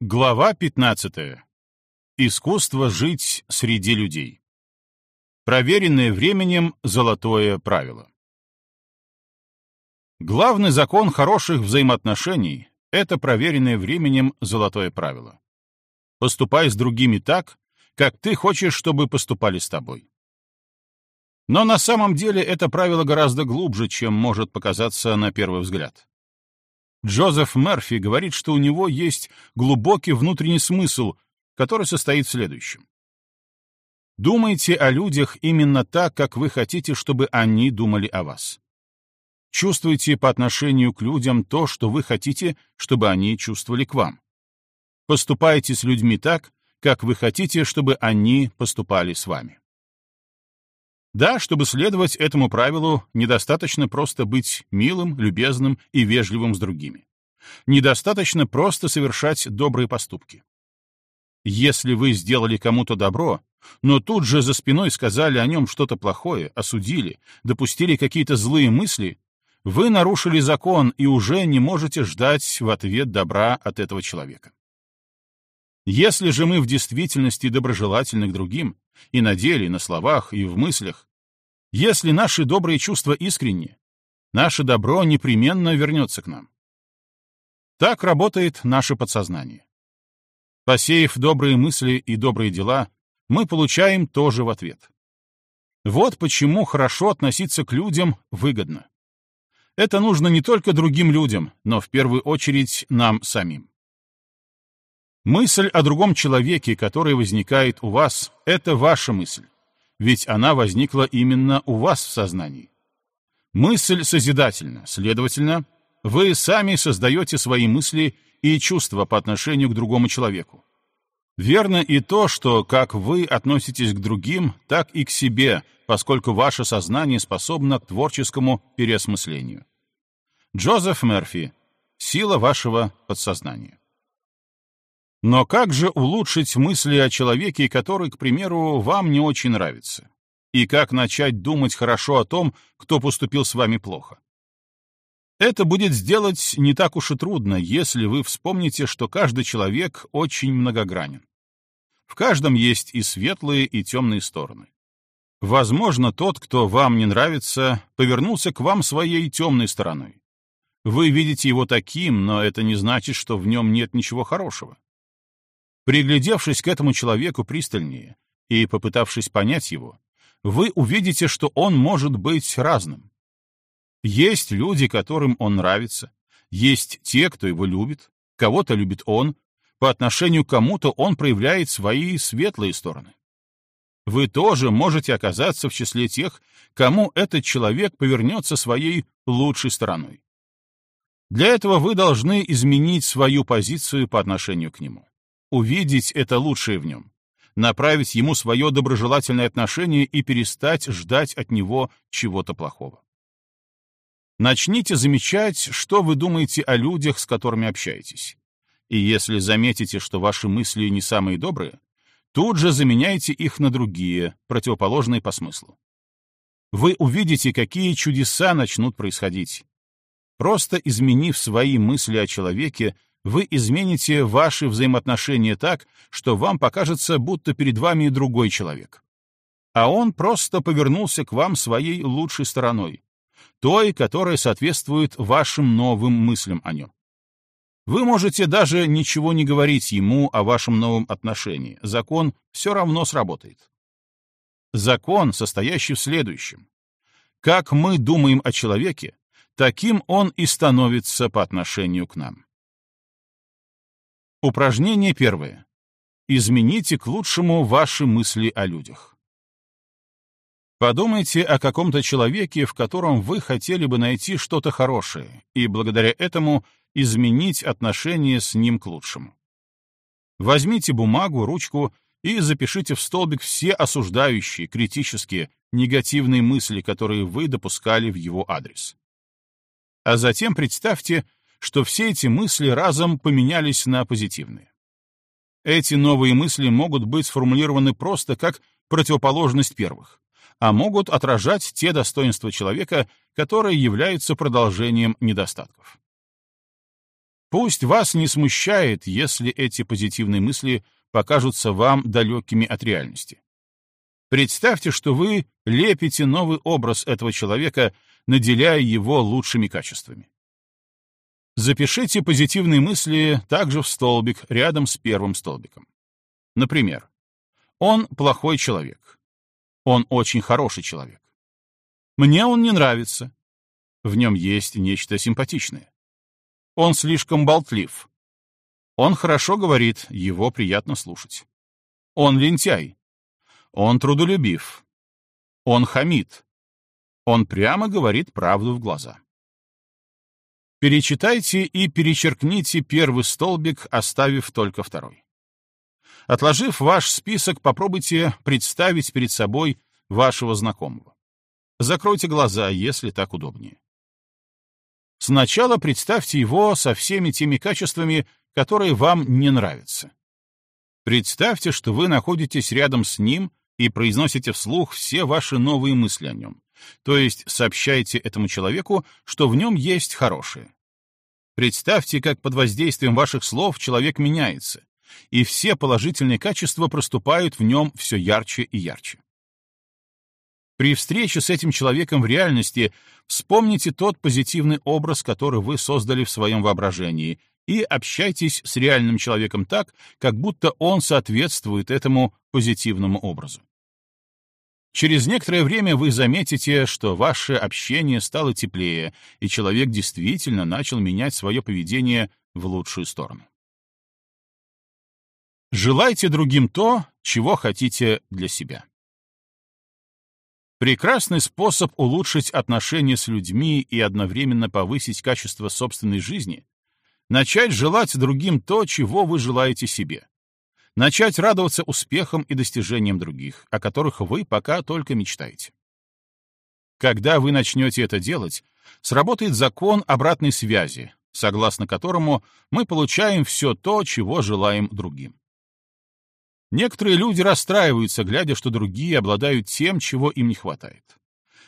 Глава 15. Искусство жить среди людей. Проверенное временем золотое правило. Главный закон хороших взаимоотношений — это проверенное временем золотое правило. Поступай с другими так, как ты хочешь, чтобы поступали с тобой. Но на самом деле это правило гораздо глубже, чем может показаться на первый взгляд. Джозеф Мерфи говорит, что у него есть глубокий внутренний смысл, который состоит в следующем. Думайте о людях именно так, как вы хотите, чтобы они думали о вас. Чувствуйте по отношению к людям то, что вы хотите, чтобы они чувствовали к вам. Поступайте с людьми так, как вы хотите, чтобы они поступали с вами. Да, чтобы следовать этому правилу, недостаточно просто быть милым, любезным и вежливым с другими. Недостаточно просто совершать добрые поступки. Если вы сделали кому-то добро, но тут же за спиной сказали о нем что-то плохое, осудили, допустили какие-то злые мысли, вы нарушили закон и уже не можете ждать в ответ добра от этого человека. Если же мы в действительности доброжелательны к другим, и на деле, на словах, и в мыслях, если наши добрые чувства искренни, наше добро непременно вернется к нам. Так работает наше подсознание. Посеяв добрые мысли и добрые дела, мы получаем тоже в ответ. Вот почему хорошо относиться к людям выгодно. Это нужно не только другим людям, но в первую очередь нам самим. Мысль о другом человеке, который возникает у вас, — это ваша мысль, ведь она возникла именно у вас в сознании. Мысль созидательна, следовательно, вы сами создаете свои мысли и чувства по отношению к другому человеку. Верно и то, что как вы относитесь к другим, так и к себе, поскольку ваше сознание способно к творческому переосмыслению. Джозеф Мерфи. Сила вашего подсознания. Но как же улучшить мысли о человеке, который, к примеру, вам не очень нравится? И как начать думать хорошо о том, кто поступил с вами плохо? Это будет сделать не так уж и трудно, если вы вспомните, что каждый человек очень многогранен. В каждом есть и светлые, и темные стороны. Возможно, тот, кто вам не нравится, повернулся к вам своей темной стороной. Вы видите его таким, но это не значит, что в нем нет ничего хорошего. Приглядевшись к этому человеку пристальнее и попытавшись понять его, вы увидите, что он может быть разным. Есть люди, которым он нравится, есть те, кто его любит, кого-то любит он, по отношению к кому-то он проявляет свои светлые стороны. Вы тоже можете оказаться в числе тех, кому этот человек повернется своей лучшей стороной. Для этого вы должны изменить свою позицию по отношению к нему увидеть это лучшее в нем, направить ему свое доброжелательное отношение и перестать ждать от него чего-то плохого. Начните замечать, что вы думаете о людях, с которыми общаетесь. И если заметите, что ваши мысли не самые добрые, тут же заменяйте их на другие, противоположные по смыслу. Вы увидите, какие чудеса начнут происходить. Просто изменив свои мысли о человеке, вы измените ваши взаимоотношения так, что вам покажется, будто перед вами другой человек. А он просто повернулся к вам своей лучшей стороной, той, которая соответствует вашим новым мыслям о нем. Вы можете даже ничего не говорить ему о вашем новом отношении, закон все равно сработает. Закон, состоящий в следующем. Как мы думаем о человеке, таким он и становится по отношению к нам. Упражнение первое. Измените к лучшему ваши мысли о людях. Подумайте о каком-то человеке, в котором вы хотели бы найти что-то хорошее, и благодаря этому изменить отношение с ним к лучшему. Возьмите бумагу, ручку и запишите в столбик все осуждающие, критические, негативные мысли, которые вы допускали в его адрес. А затем представьте, что все эти мысли разом поменялись на позитивные. Эти новые мысли могут быть сформулированы просто как противоположность первых, а могут отражать те достоинства человека, которые являются продолжением недостатков. Пусть вас не смущает, если эти позитивные мысли покажутся вам далекими от реальности. Представьте, что вы лепите новый образ этого человека, наделяя его лучшими качествами. Запишите позитивные мысли также в столбик рядом с первым столбиком. Например, он плохой человек. Он очень хороший человек. Мне он не нравится. В нем есть нечто симпатичное. Он слишком болтлив. Он хорошо говорит, его приятно слушать. Он лентяй. Он трудолюбив. Он хамит. Он прямо говорит правду в глаза. Перечитайте и перечеркните первый столбик, оставив только второй. Отложив ваш список, попробуйте представить перед собой вашего знакомого. Закройте глаза, если так удобнее. Сначала представьте его со всеми теми качествами, которые вам не нравятся. Представьте, что вы находитесь рядом с ним и произносите вслух все ваши новые мысли о нем, то есть сообщаете этому человеку, что в нем есть хорошее. Представьте, как под воздействием ваших слов человек меняется, и все положительные качества проступают в нем все ярче и ярче. При встрече с этим человеком в реальности вспомните тот позитивный образ, который вы создали в своем воображении, и общайтесь с реальным человеком так, как будто он соответствует этому позитивному образу. Через некоторое время вы заметите, что ваше общение стало теплее, и человек действительно начал менять свое поведение в лучшую сторону. Желайте другим то, чего хотите для себя. Прекрасный способ улучшить отношения с людьми и одновременно повысить качество собственной жизни — начать желать другим то, чего вы желаете себе. Начать радоваться успехам и достижениям других, о которых вы пока только мечтаете. Когда вы начнете это делать, сработает закон обратной связи, согласно которому мы получаем все то, чего желаем другим. Некоторые люди расстраиваются, глядя, что другие обладают тем, чего им не хватает.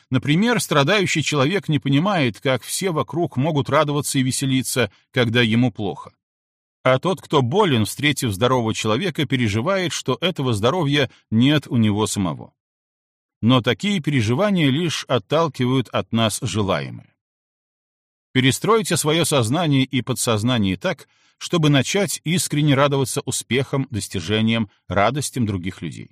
Например, страдающий человек не понимает, как все вокруг могут радоваться и веселиться, когда ему плохо. А тот, кто болен, встретив здорового человека, переживает, что этого здоровья нет у него самого. Но такие переживания лишь отталкивают от нас желаемое. Перестройте свое сознание и подсознание так, чтобы начать искренне радоваться успехам, достижениям, радостям других людей.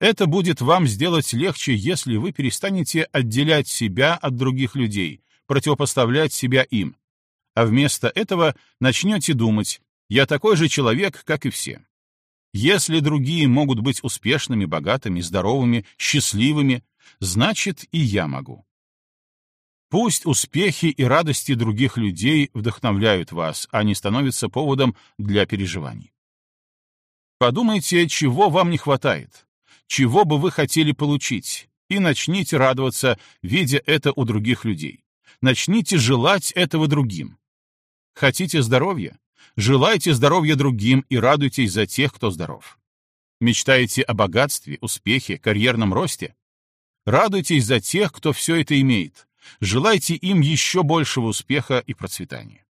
Это будет вам сделать легче, если вы перестанете отделять себя от других людей, противопоставлять себя им, а вместо этого начнете думать «я такой же человек, как и все». Если другие могут быть успешными, богатыми, здоровыми, счастливыми, значит и я могу. Пусть успехи и радости других людей вдохновляют вас, а не становятся поводом для переживаний. Подумайте, чего вам не хватает, чего бы вы хотели получить, и начните радоваться, видя это у других людей. Начните желать этого другим. Хотите здоровья? Желайте здоровья другим и радуйтесь за тех, кто здоров. Мечтаете о богатстве, успехе, карьерном росте? Радуйтесь за тех, кто все это имеет. Желайте им еще большего успеха и процветания.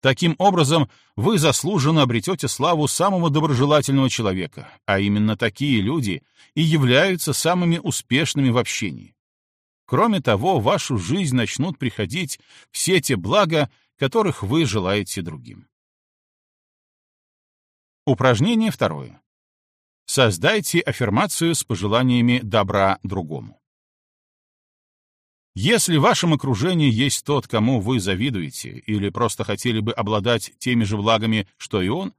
Таким образом, вы заслуженно обретете славу самого доброжелательного человека, а именно такие люди и являются самыми успешными в общении. Кроме того, в вашу жизнь начнут приходить все те блага, которых вы желаете другим. Упражнение второе. Создайте аффирмацию с пожеланиями добра другому. Если в вашем окружении есть тот, кому вы завидуете, или просто хотели бы обладать теми же благами, что и он,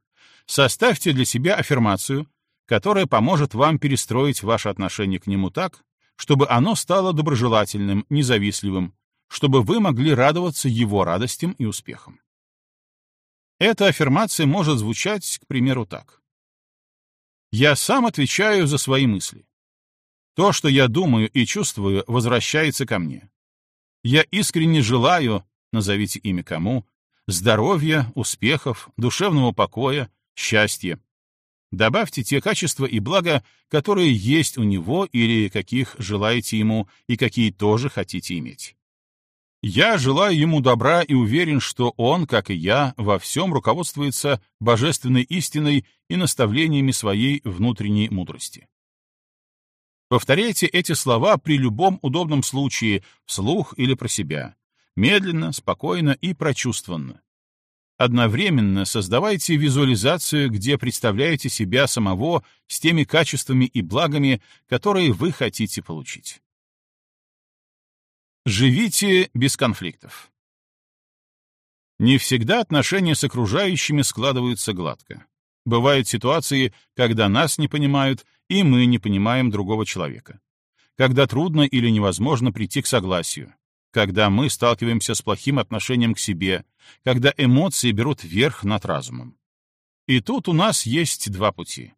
составьте для себя аффирмацию, которая поможет вам перестроить ваше отношение к нему так, чтобы оно стало доброжелательным, независливым, чтобы вы могли радоваться его радостям и успехам. Эта аффирмация может звучать, к примеру, так. «Я сам отвечаю за свои мысли. То, что я думаю и чувствую, возвращается ко мне. Я искренне желаю, назовите имя кому, здоровья, успехов, душевного покоя, счастья. Добавьте те качества и блага, которые есть у него или каких желаете ему и какие тоже хотите иметь. Я желаю ему добра и уверен, что он, как и я, во всем руководствуется божественной истиной и наставлениями своей внутренней мудрости. Повторяйте эти слова при любом удобном случае, вслух или про себя, медленно, спокойно и прочувствованно. Одновременно создавайте визуализацию, где представляете себя самого с теми качествами и благами, которые вы хотите получить. Живите без конфликтов. Не всегда отношения с окружающими складываются гладко. Бывают ситуации, когда нас не понимают, и мы не понимаем другого человека. Когда трудно или невозможно прийти к согласию. Когда мы сталкиваемся с плохим отношением к себе. Когда эмоции берут верх над разумом. И тут у нас есть два пути.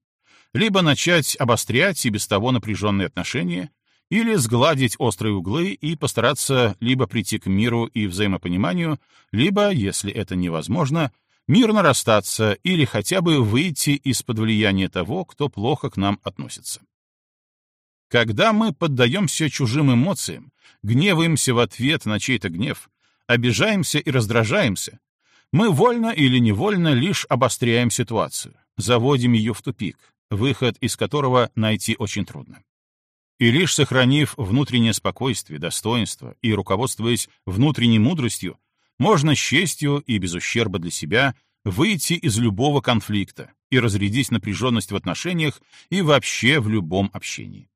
Либо начать обострять и без того напряженные отношения, или сгладить острые углы и постараться либо прийти к миру и взаимопониманию, либо, если это невозможно, мирно расстаться или хотя бы выйти из-под влияния того, кто плохо к нам относится. Когда мы поддаемся чужим эмоциям, гневаемся в ответ на чей-то гнев, обижаемся и раздражаемся, мы вольно или невольно лишь обостряем ситуацию, заводим ее в тупик, выход из которого найти очень трудно. И лишь сохранив внутреннее спокойствие, достоинство и руководствуясь внутренней мудростью, можно с честью и без ущерба для себя выйти из любого конфликта и разрядить напряженность в отношениях и вообще в любом общении.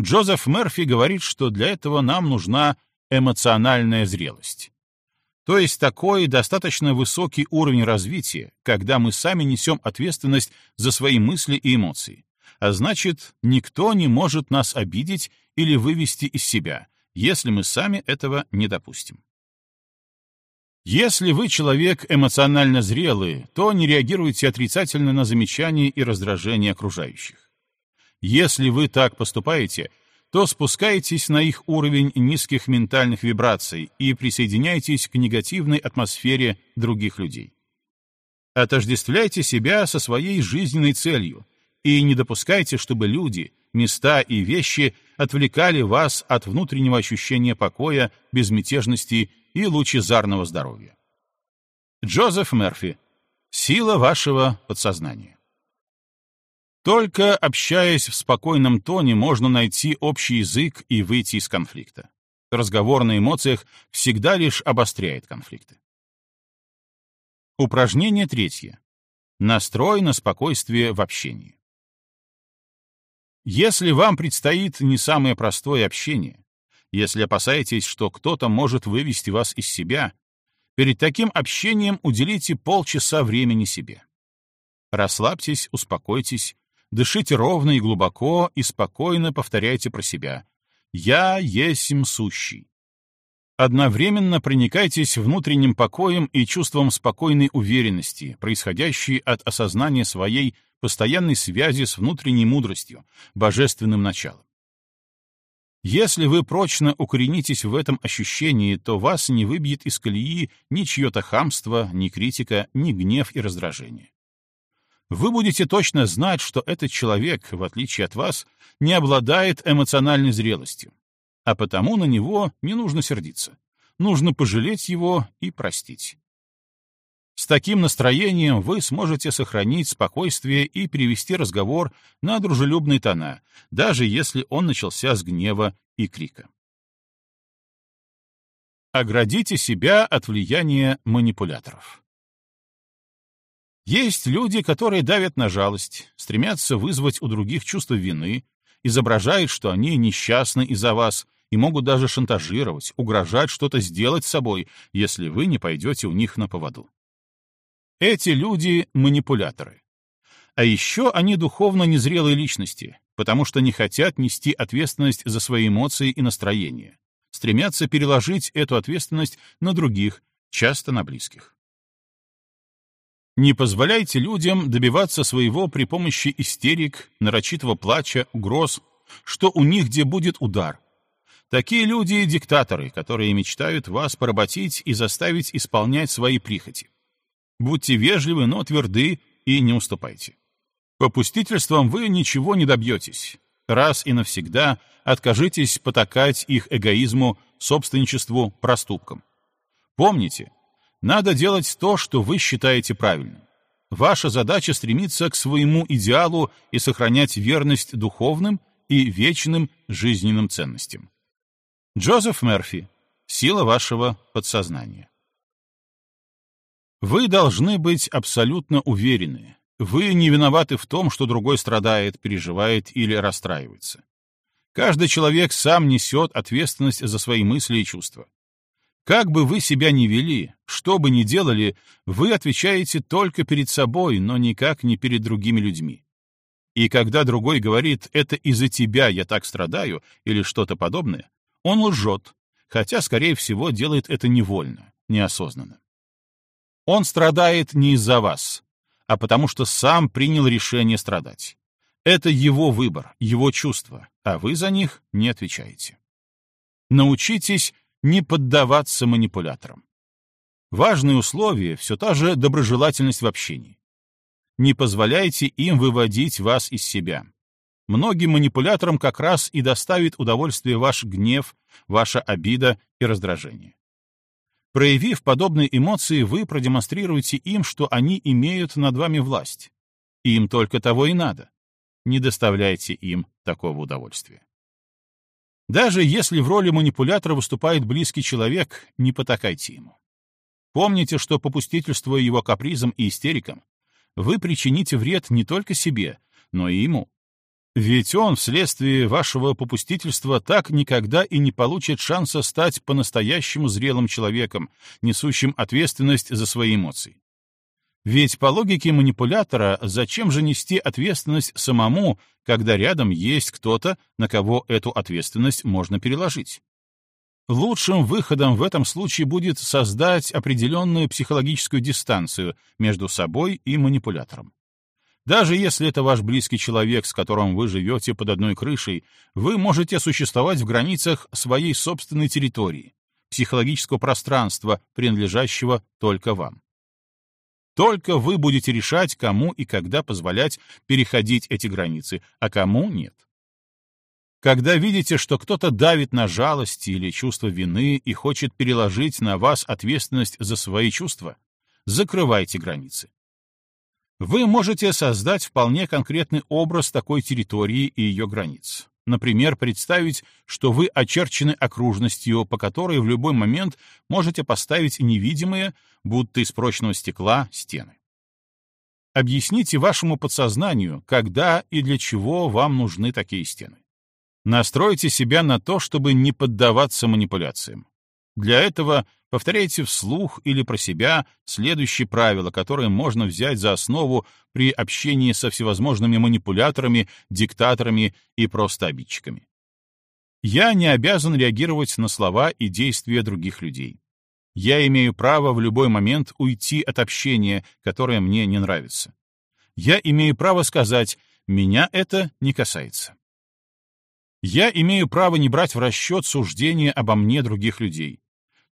Джозеф Мерфи говорит, что для этого нам нужна эмоциональная зрелость. То есть такой достаточно высокий уровень развития, когда мы сами несем ответственность за свои мысли и эмоции, а значит, никто не может нас обидеть или вывести из себя, если мы сами этого не допустим. Если вы человек эмоционально зрелый, то не реагируйте отрицательно на замечания и раздражения окружающих. Если вы так поступаете, то спускаетесь на их уровень низких ментальных вибраций и присоединяйтесь к негативной атмосфере других людей. Отождествляйте себя со своей жизненной целью, и не допускайте, чтобы люди, места и вещи отвлекали вас от внутреннего ощущения покоя, безмятежности и лучезарного здоровья. Джозеф Мерфи. Сила вашего подсознания. Только общаясь в спокойном тоне, можно найти общий язык и выйти из конфликта. Разговор на эмоциях всегда лишь обостряет конфликты. Упражнение третье. Настрой на спокойствие в общении. Если вам предстоит не самое простое общение, если опасаетесь, что кто-то может вывести вас из себя, перед таким общением уделите полчаса времени себе. Расслабьтесь, успокойтесь, дышите ровно и глубоко и спокойно повторяйте про себя «Я есмь сущий». Одновременно проникайтесь внутренним покоем и чувством спокойной уверенности, происходящей от осознания своей постоянной связи с внутренней мудростью, божественным началом. Если вы прочно укоренитесь в этом ощущении, то вас не выбьет из колеи ни чье-то хамство, ни критика, ни гнев и раздражение. Вы будете точно знать, что этот человек, в отличие от вас, не обладает эмоциональной зрелостью, а потому на него не нужно сердиться. Нужно пожалеть его и простить. С таким настроением вы сможете сохранить спокойствие и перевести разговор на дружелюбные тона, даже если он начался с гнева и крика. Оградите себя от влияния манипуляторов. Есть люди, которые давят на жалость, стремятся вызвать у других чувство вины, изображают, что они несчастны из-за вас и могут даже шантажировать, угрожать что-то сделать с собой, если вы не пойдете у них на поводу. Эти люди — манипуляторы. А еще они духовно незрелые личности, потому что не хотят нести ответственность за свои эмоции и настроения, стремятся переложить эту ответственность на других, часто на близких. Не позволяйте людям добиваться своего при помощи истерик, нарочитого плача, угроз, что у них где будет удар. Такие люди — диктаторы, которые мечтают вас поработить и заставить исполнять свои прихоти. Будьте вежливы, но тверды и не уступайте. Попустительством вы ничего не добьетесь. Раз и навсегда откажитесь потакать их эгоизму собственничеству, проступкам. Помните, надо делать то, что вы считаете правильным. Ваша задача стремиться к своему идеалу и сохранять верность духовным и вечным жизненным ценностям. Джозеф Мерфи. Сила вашего подсознания. Вы должны быть абсолютно уверены. Вы не виноваты в том, что другой страдает, переживает или расстраивается. Каждый человек сам несет ответственность за свои мысли и чувства. Как бы вы себя ни вели, что бы ни делали, вы отвечаете только перед собой, но никак не перед другими людьми. И когда другой говорит «это из-за тебя я так страдаю» или что-то подобное, он лжет, хотя, скорее всего, делает это невольно, неосознанно. Он страдает не из-за вас, а потому что сам принял решение страдать. Это его выбор, его чувства, а вы за них не отвечаете. Научитесь не поддаваться манипуляторам. Важное условие — все та же доброжелательность в общении. Не позволяйте им выводить вас из себя. Многим манипуляторам как раз и доставит удовольствие ваш гнев, ваша обида и раздражение. Проявив подобные эмоции, вы продемонстрируете им, что они имеют над вами власть. Им только того и надо. Не доставляйте им такого удовольствия. Даже если в роли манипулятора выступает близкий человек, не потакайте ему. Помните, что попустительствуя его капризам и истерикам, вы причините вред не только себе, но и ему. Ведь он вследствие вашего попустительства так никогда и не получит шанса стать по-настоящему зрелым человеком, несущим ответственность за свои эмоции. Ведь по логике манипулятора зачем же нести ответственность самому, когда рядом есть кто-то, на кого эту ответственность можно переложить? Лучшим выходом в этом случае будет создать определенную психологическую дистанцию между собой и манипулятором. Даже если это ваш близкий человек, с которым вы живете под одной крышей, вы можете существовать в границах своей собственной территории, психологического пространства, принадлежащего только вам. Только вы будете решать, кому и когда позволять переходить эти границы, а кому нет. Когда видите, что кто-то давит на жалость или чувство вины и хочет переложить на вас ответственность за свои чувства, закрывайте границы. Вы можете создать вполне конкретный образ такой территории и ее границ. Например, представить, что вы очерчены окружностью, по которой в любой момент можете поставить невидимые, будто из прочного стекла, стены. Объясните вашему подсознанию, когда и для чего вам нужны такие стены. Настройте себя на то, чтобы не поддаваться манипуляциям. Для этого повторяйте вслух или про себя следующие правила, которые можно взять за основу при общении со всевозможными манипуляторами, диктаторами и просто обидчиками. Я не обязан реагировать на слова и действия других людей. Я имею право в любой момент уйти от общения, которое мне не нравится. Я имею право сказать «меня это не касается». Я имею право не брать в расчет суждения обо мне других людей.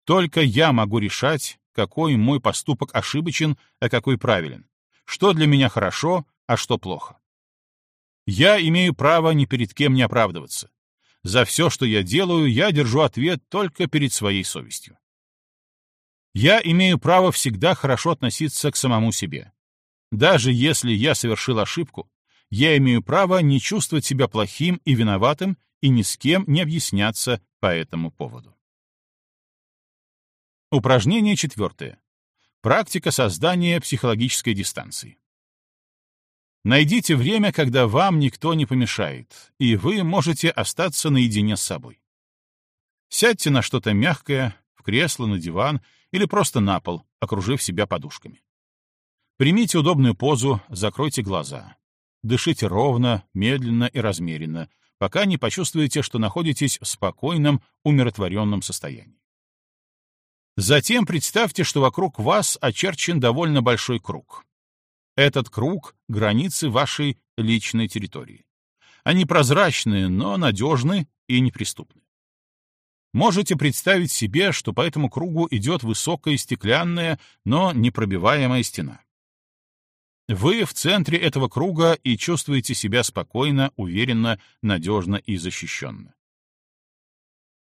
Только я могу решать, какой мой поступок ошибочен, а какой правилен, что для меня хорошо, а что плохо. Я имею право ни перед кем не оправдываться. За все, что я делаю, я держу ответ только перед своей совестью. Я имею право всегда хорошо относиться к самому себе. Даже если я совершил ошибку, я имею право не чувствовать себя плохим и виноватым и ни с кем не объясняться по этому поводу. Упражнение четвертое. Практика создания психологической дистанции. Найдите время, когда вам никто не помешает, и вы можете остаться наедине с собой. Сядьте на что-то мягкое, в кресло, на диван или просто на пол, окружив себя подушками. Примите удобную позу, закройте глаза. Дышите ровно, медленно и размеренно, пока не почувствуете, что находитесь в спокойном, умиротворенном состоянии. Затем представьте, что вокруг вас очерчен довольно большой круг. Этот круг — границы вашей личной территории. Они прозрачные, но надежны и неприступны. Можете представить себе, что по этому кругу идет высокая стеклянная, но непробиваемая стена. Вы в центре этого круга и чувствуете себя спокойно, уверенно, надежно и защищенно.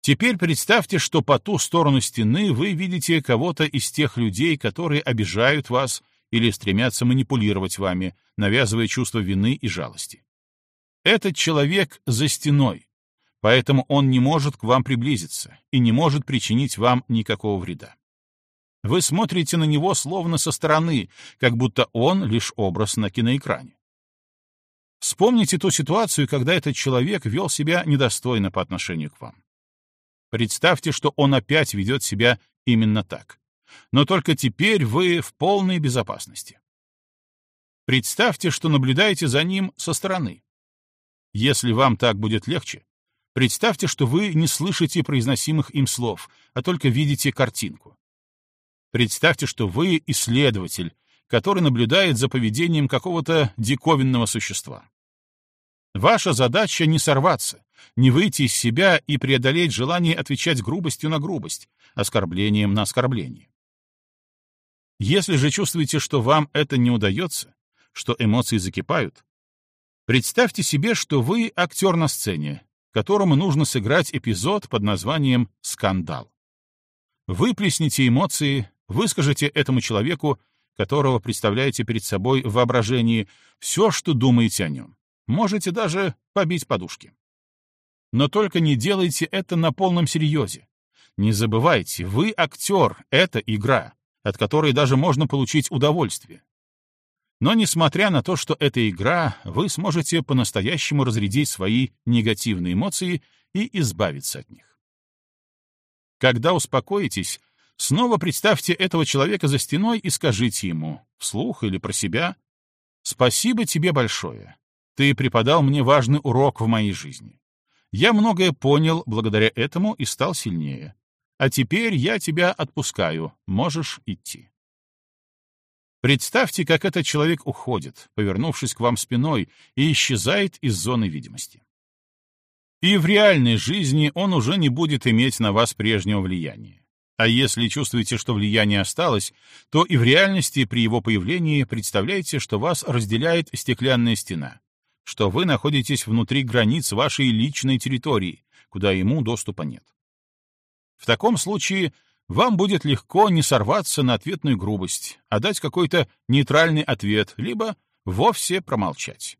Теперь представьте, что по ту сторону стены вы видите кого-то из тех людей, которые обижают вас или стремятся манипулировать вами, навязывая чувство вины и жалости. Этот человек за стеной, поэтому он не может к вам приблизиться и не может причинить вам никакого вреда. Вы смотрите на него словно со стороны, как будто он лишь образ на киноэкране. Вспомните ту ситуацию, когда этот человек вел себя недостойно по отношению к вам. Представьте, что он опять ведет себя именно так. Но только теперь вы в полной безопасности. Представьте, что наблюдаете за ним со стороны. Если вам так будет легче, представьте, что вы не слышите произносимых им слов, а только видите картинку. Представьте, что вы исследователь, который наблюдает за поведением какого-то диковинного существа. Ваша задача не сорваться, не выйти из себя и преодолеть желание отвечать грубостью на грубость, оскорблением на оскорбление. Если же чувствуете, что вам это не удается, что эмоции закипают, представьте себе, что вы актер на сцене, которому нужно сыграть эпизод под названием «Скандал». Выплесните эмоции, Выскажите этому человеку, которого представляете перед собой в воображении, все, что думаете о нем. Можете даже побить подушки. Но только не делайте это на полном серьезе. Не забывайте, вы актер, это игра, от которой даже можно получить удовольствие. Но несмотря на то, что это игра, вы сможете по-настоящему разрядить свои негативные эмоции и избавиться от них. Когда успокоитесь, Снова представьте этого человека за стеной и скажите ему, вслух или про себя, «Спасибо тебе большое. Ты преподал мне важный урок в моей жизни. Я многое понял благодаря этому и стал сильнее. А теперь я тебя отпускаю, можешь идти». Представьте, как этот человек уходит, повернувшись к вам спиной, и исчезает из зоны видимости. И в реальной жизни он уже не будет иметь на вас прежнего влияния. А если чувствуете, что влияние осталось, то и в реальности при его появлении представляете, что вас разделяет стеклянная стена, что вы находитесь внутри границ вашей личной территории, куда ему доступа нет. В таком случае вам будет легко не сорваться на ответную грубость, а дать какой-то нейтральный ответ, либо вовсе промолчать.